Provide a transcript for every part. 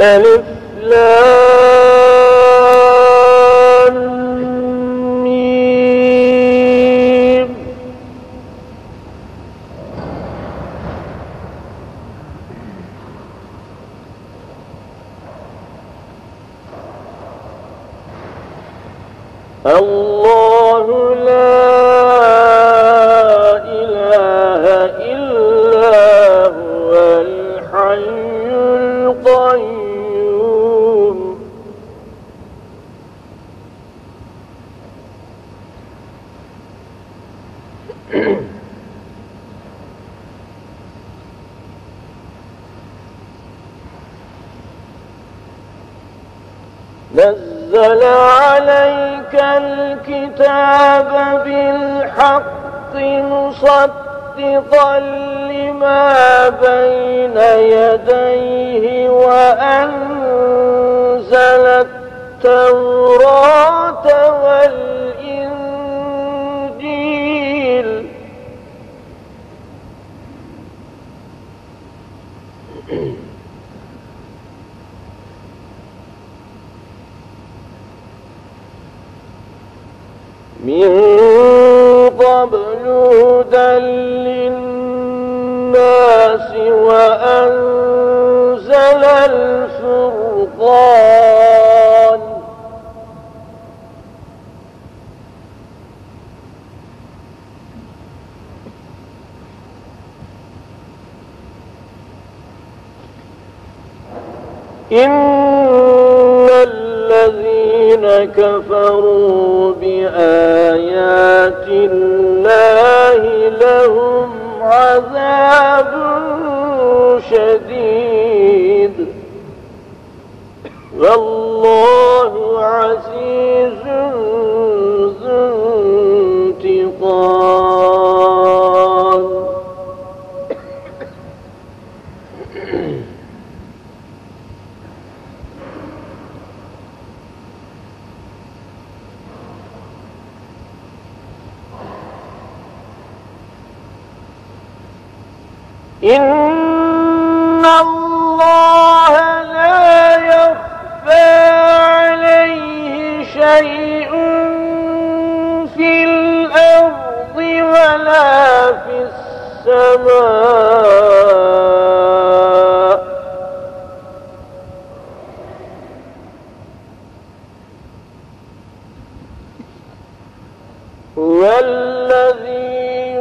ألف لام الله نزل عليك الكتاب بالحق مصدقا لما بين يديه وأنزل التوراة والإنجيل. للناس وأنزل الفرقان. إن الذين كفروا بآيات الله لهم عذاب شديد. والله عزيز ذو انتقام. إن الله لا يخفى عليه شيء في الأرض ولا في السماء هو الذي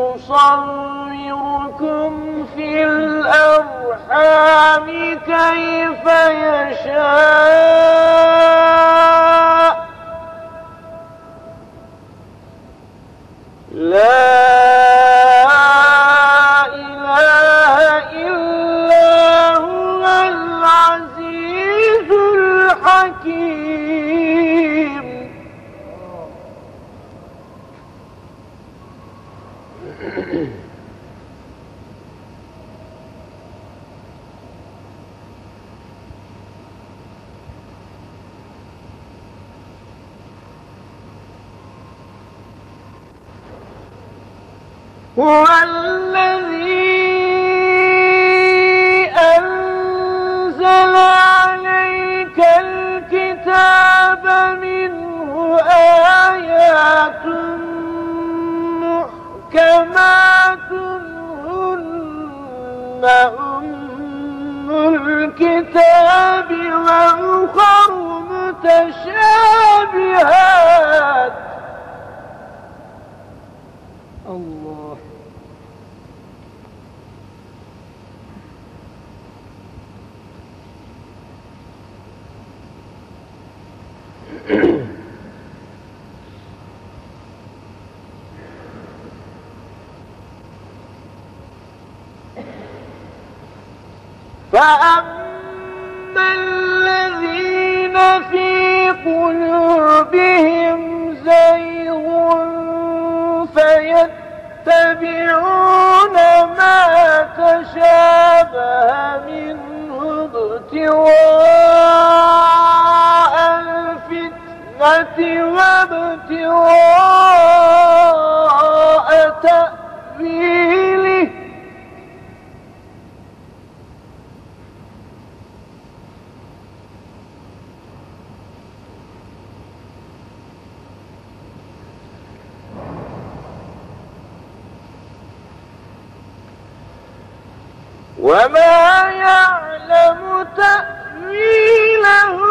يصوركم في الأرحام كيف يشاء. لا هو الذي أنزل عليك الكتاب منه آيات أم الكتاب وأخر متشابهات الله فأما الذين في قلوبهم زيغ فيتبعون ما تشابه منه ابتغاء وابتغاء تأويله. وما يعلم تأويله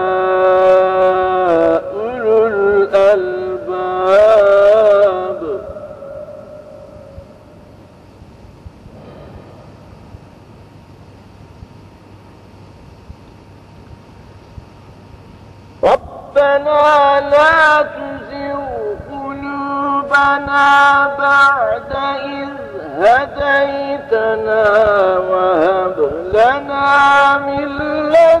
ربنا لا تزغ قلوبنا بعد إذ هديتنا وهب لنا من لدنك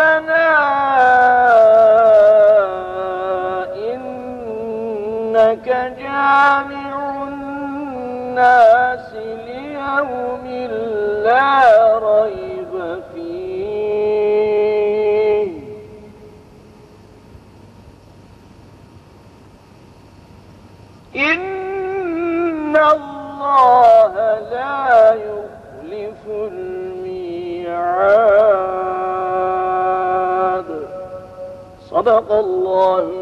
ربنا إنك جامع الناس ليوم لا ريب فيه. إن الله لا يخلف صدق الله